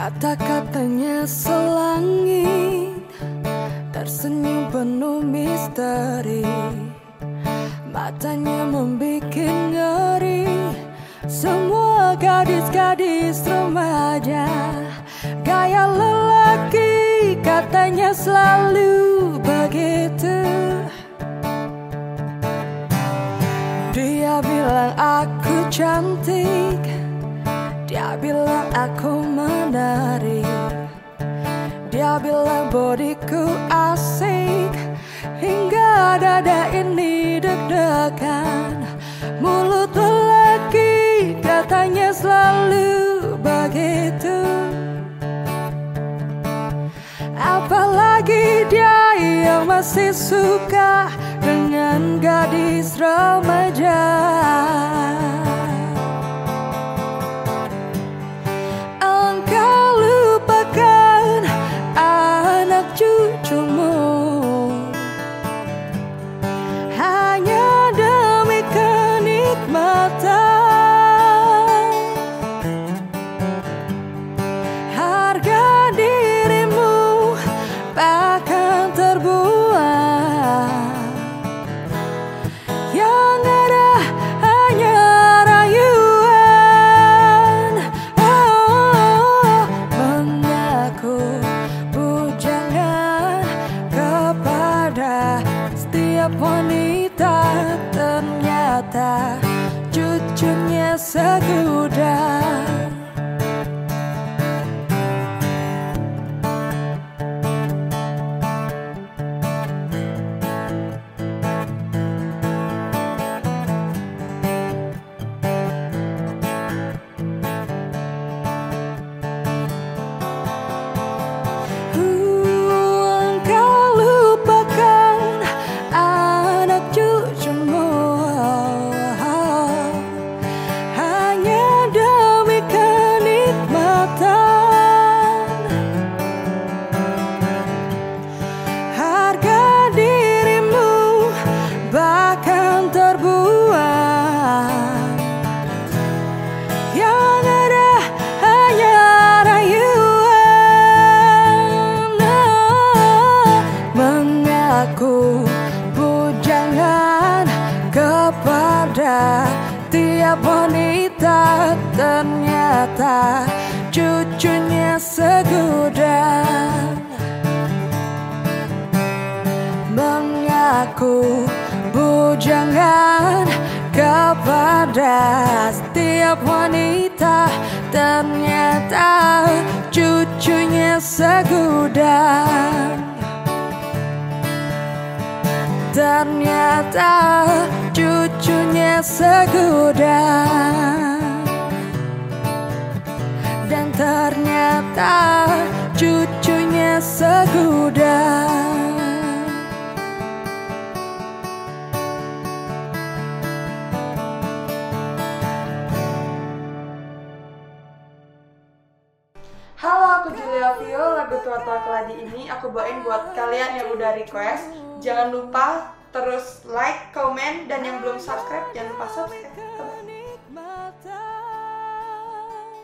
Kata-katanya selangit Tersenyum penuh misteri. Matanya membuat ngeri Semua gadis-gadis remaja. Gaya lelaki katanya selalu begitu. Dia bilang aku cantik Dia bilang aku menarik Dia bilang bodiku asik Hingga dada ini deg-degan. Mulut lelaki katanya selalu begitu. Apalagi dia yang masih suka dengan gadis remaja Cucunya segudang kepada tiap wanita Ternyata cucunya segudang Mengaku bujangan kepada setiap wanita. Ternyata cucunya segudang Ternyata segudang Dan ternyata cucunya segudang Halo, aku Julia Vio. Lagu Tua-Tua Keladi ini aku bawain buat kalian yang udah request. Jangan lupa terus komen dan yang belum subscribe jangan lupa subscribe.